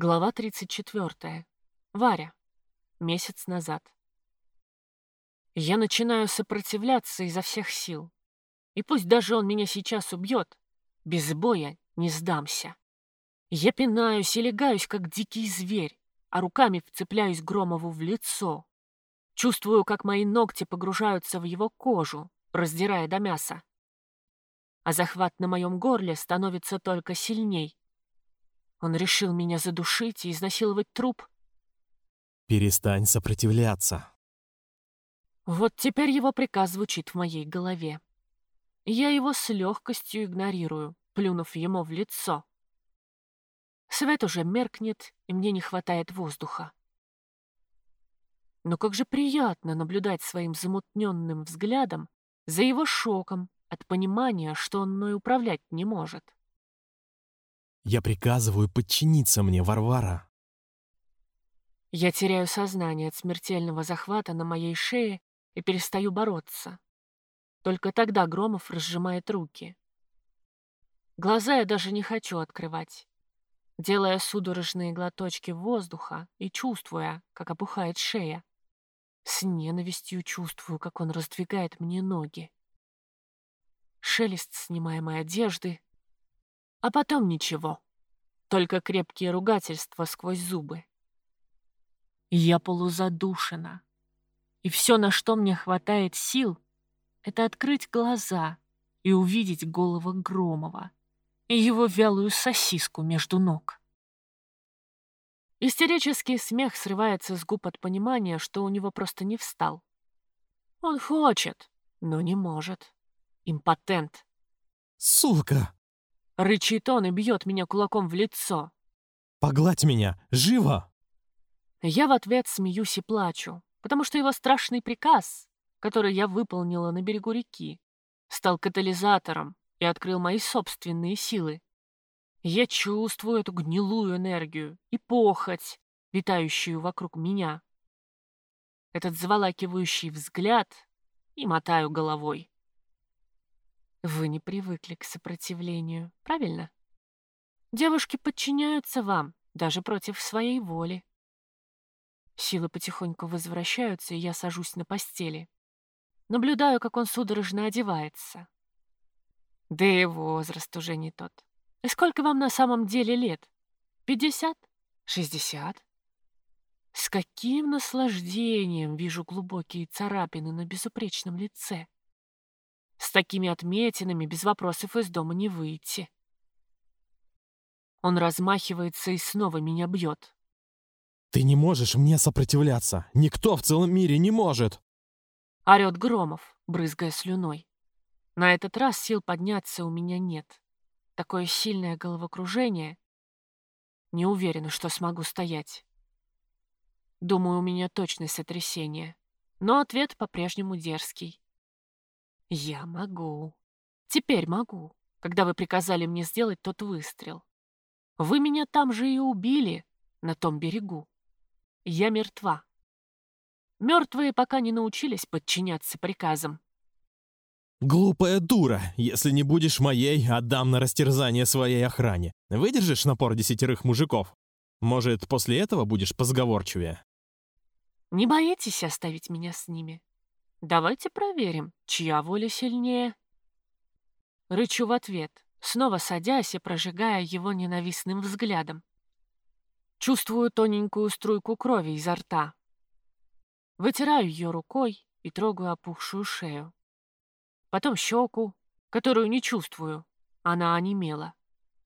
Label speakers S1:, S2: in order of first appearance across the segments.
S1: Глава 34. Варя. Месяц назад. Я начинаю сопротивляться изо всех сил. И пусть даже он меня сейчас убьет, без боя не сдамся. Я пинаюсь и легаюсь, как дикий зверь, а руками вцепляюсь Громову в лицо. Чувствую, как мои ногти погружаются в его кожу, раздирая до мяса. А захват на моем горле становится только сильней. Он решил меня задушить и изнасиловать труп.
S2: Перестань сопротивляться.
S1: Вот теперь его приказ звучит в моей голове. Я его с легкостью игнорирую, плюнув ему в лицо. Свет уже меркнет, и мне не хватает воздуха. Но как же приятно наблюдать своим замутненным взглядом за его шоком от понимания, что он мной управлять не может.
S2: Я приказываю подчиниться мне, Варвара.
S1: Я теряю сознание от смертельного захвата на моей шее и перестаю бороться. Только тогда Громов разжимает руки. Глаза я даже не хочу открывать, делая судорожные глоточки воздуха и чувствуя, как опухает шея. С ненавистью чувствую, как он раздвигает мне ноги. Шелест снимаемой одежды, а потом ничего. Только крепкие ругательства сквозь зубы. Я полузадушена. И все, на что мне хватает сил, это открыть глаза и увидеть голову Громова и его вялую сосиску между ног. Истерический смех срывается с губ от понимания, что у него просто не встал. Он хочет, но не может. Импотент.
S2: Сука!
S1: Рычит он и бьет меня кулаком в лицо.
S2: Погладь меня! Живо!
S1: Я в ответ смеюсь и плачу, потому что его страшный приказ, который я выполнила на берегу реки, стал катализатором и открыл мои собственные силы. Я чувствую эту гнилую энергию и похоть, витающую вокруг меня. Этот заволакивающий взгляд и мотаю головой. Вы не привыкли к сопротивлению, правильно? Девушки подчиняются вам, даже против своей воли. Силы потихоньку возвращаются, и я сажусь на постели. Наблюдаю, как он судорожно одевается. Да и возраст уже не тот. И сколько вам на самом деле лет? Пятьдесят? Шестьдесят? С каким наслаждением вижу глубокие царапины на безупречном лице. С такими отметинами без вопросов из дома не выйти. Он размахивается и снова меня бьет.
S2: Ты не можешь мне сопротивляться. Никто в целом мире не может.
S1: Орет Громов, брызгая слюной. На этот раз сил подняться у меня нет. Такое сильное головокружение. Не уверена, что смогу стоять. Думаю, у меня точное сотрясение. Но ответ по-прежнему дерзкий. Я могу. Теперь могу, когда вы приказали мне сделать тот выстрел. Вы меня там же и убили, на том берегу. Я мертва. Мертвые пока не научились подчиняться приказам.
S2: Глупая дура! Если не будешь моей, отдам на растерзание своей охране. Выдержишь напор десятерых мужиков? Может, после этого будешь позговорчивее?
S1: Не боитесь оставить меня с ними? Давайте проверим, чья воля сильнее. Рычу в ответ, снова садясь и прожигая его ненавистным взглядом. Чувствую тоненькую струйку крови изо рта. Вытираю ее рукой и трогаю опухшую шею. Потом щеку, которую не чувствую. Она онемела.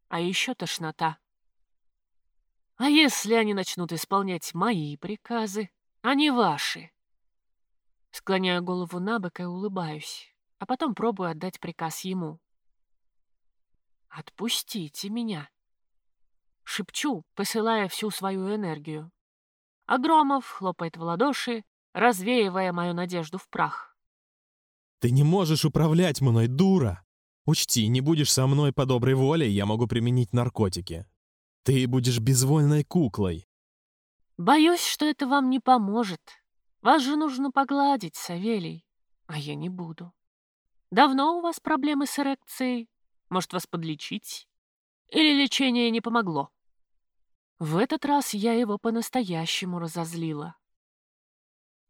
S1: А еще тошнота. А если они начнут исполнять мои приказы, а не ваши? Склоняю голову на бок и улыбаюсь, а потом пробую отдать приказ ему. «Отпустите меня!» Шепчу, посылая всю свою энергию. А Громов хлопает в ладоши, развеивая мою надежду в прах.
S2: «Ты не можешь управлять мной, дура! Учти, не будешь со мной по доброй воле, я могу применить наркотики. Ты будешь безвольной куклой».
S1: «Боюсь, что это вам не поможет», вас же нужно погладить, Савелий, а я не буду. Давно у вас проблемы с эрекцией? Может, вас подлечить? Или лечение не помогло? В этот раз я его по-настоящему разозлила.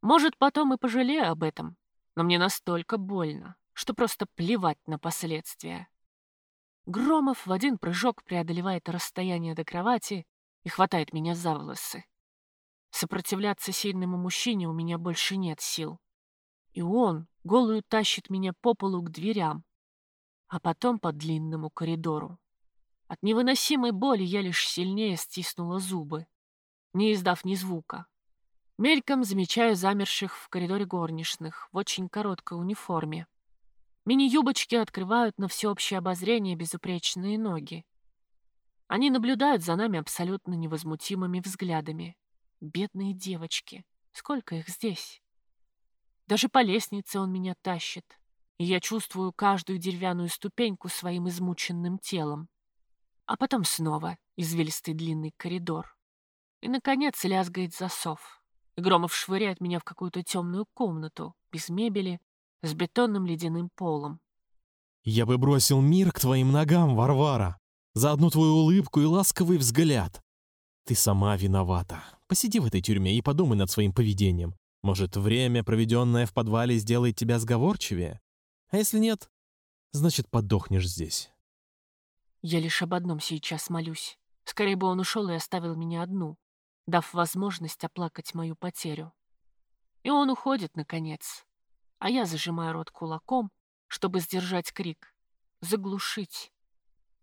S1: Может, потом и пожалею об этом, но мне настолько больно, что просто плевать на последствия. Громов в один прыжок преодолевает расстояние до кровати и хватает меня за волосы. Сопротивляться сильному мужчине у меня больше нет сил. И он голую тащит меня по полу к дверям, а потом по длинному коридору. От невыносимой боли я лишь сильнее стиснула зубы, не издав ни звука. Мельком замечаю замерших в коридоре горничных в очень короткой униформе. Мини-юбочки открывают на всеобщее обозрение безупречные ноги. Они наблюдают за нами абсолютно невозмутимыми взглядами. Бедные девочки. Сколько их здесь? Даже по лестнице он меня тащит, и я чувствую каждую деревянную ступеньку своим измученным телом. А потом снова извилистый длинный коридор. И, наконец, лязгает засов. И Громов швыряет меня в какую-то темную комнату, без мебели, с бетонным ледяным полом.
S2: «Я бы бросил мир к твоим ногам, Варвара, за одну твою улыбку и ласковый взгляд. Ты сама виновата. Посиди в этой тюрьме и подумай над своим поведением. Может, время, проведенное в подвале, сделает тебя сговорчивее? А если нет, значит, подохнешь здесь».
S1: Я лишь об одном сейчас молюсь. Скорее бы он ушел и оставил меня одну, дав возможность оплакать мою потерю. И он уходит, наконец, а я зажимаю рот кулаком, чтобы сдержать крик, заглушить.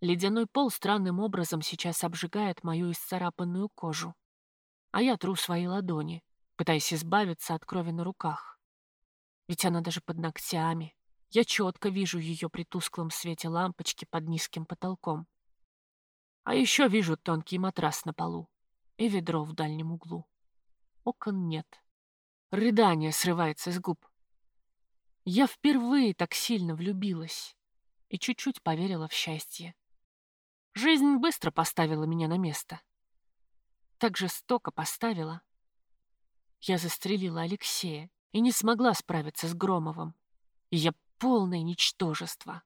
S1: Ледяной пол странным образом сейчас обжигает мою исцарапанную кожу, а я тру свои ладони, пытаясь избавиться от крови на руках. Ведь она даже под ногтями. Я четко вижу ее при тусклом свете лампочки под низким потолком. А еще вижу тонкий матрас на полу и ведро в дальнем углу. Окон нет. Рыдание срывается с губ. Я впервые так сильно влюбилась и чуть-чуть поверила в счастье. Жизнь быстро поставила меня на место. Так жестоко поставила. Я застрелила Алексея и не смогла справиться с Громовым. И я полное ничтожество.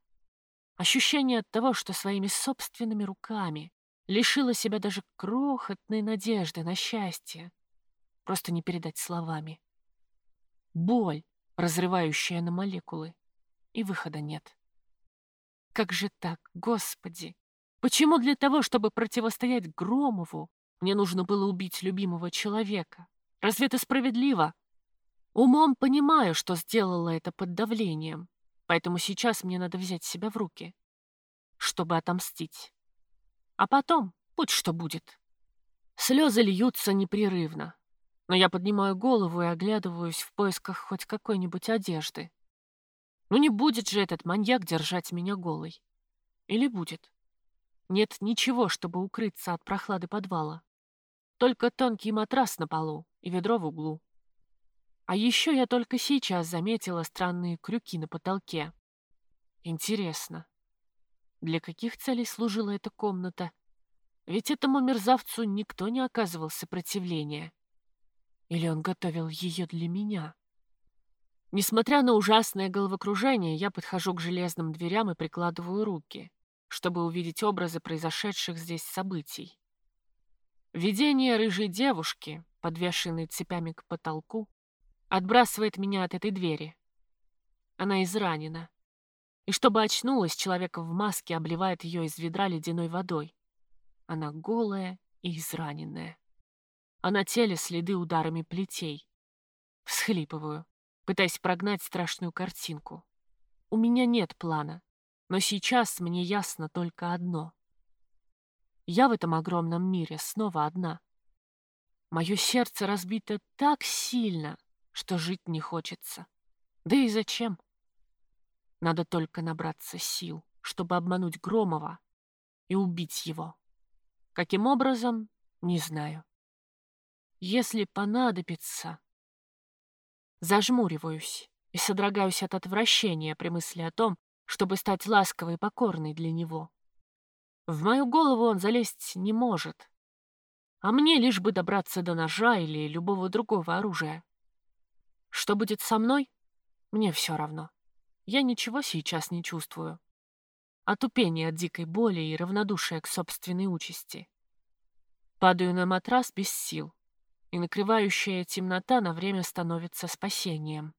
S1: Ощущение от того, что своими собственными руками лишила себя даже крохотной надежды на счастье, просто не передать словами. Боль, разрывающая на молекулы, и выхода нет. Как же так, Господи? Почему для того, чтобы противостоять Громову, мне нужно было убить любимого человека? Разве это справедливо? Умом понимаю, что сделала это под давлением, поэтому сейчас мне надо взять себя в руки, чтобы отомстить. А потом, будь что будет. Слезы льются непрерывно, но я поднимаю голову и оглядываюсь в поисках хоть какой-нибудь одежды. Ну не будет же этот маньяк держать меня голой. Или будет? Нет ничего, чтобы укрыться от прохлады подвала. Только тонкий матрас на полу и ведро в углу. А еще я только сейчас заметила странные крюки на потолке. Интересно, для каких целей служила эта комната? Ведь этому мерзавцу никто не оказывал сопротивления. Или он готовил ее для меня? Несмотря на ужасное головокружение, я подхожу к железным дверям и прикладываю руки, чтобы увидеть образы произошедших здесь событий. Видение рыжей девушки, подвешенной цепями к потолку, отбрасывает меня от этой двери. Она изранена. И чтобы очнулась, человек в маске обливает ее из ведра ледяной водой. Она голая и израненная а на теле следы ударами плетей. Всхлипываю, пытаясь прогнать страшную картинку. У меня нет плана, но сейчас мне ясно только одно. Я в этом огромном мире снова одна. Мое сердце разбито так сильно, что жить не хочется. Да и зачем? Надо только набраться сил, чтобы обмануть Громова и убить его. Каким образом, не знаю если понадобится. Зажмуриваюсь и содрогаюсь от отвращения при мысли о том, чтобы стать ласковой и покорной для него. В мою голову он залезть не может, а мне лишь бы добраться до ножа или любого другого оружия. Что будет со мной? Мне все равно. Я ничего сейчас не чувствую. Отупение от дикой боли и равнодушие к собственной участи. Падаю на матрас без сил, и накрывающая темнота на время становится спасением.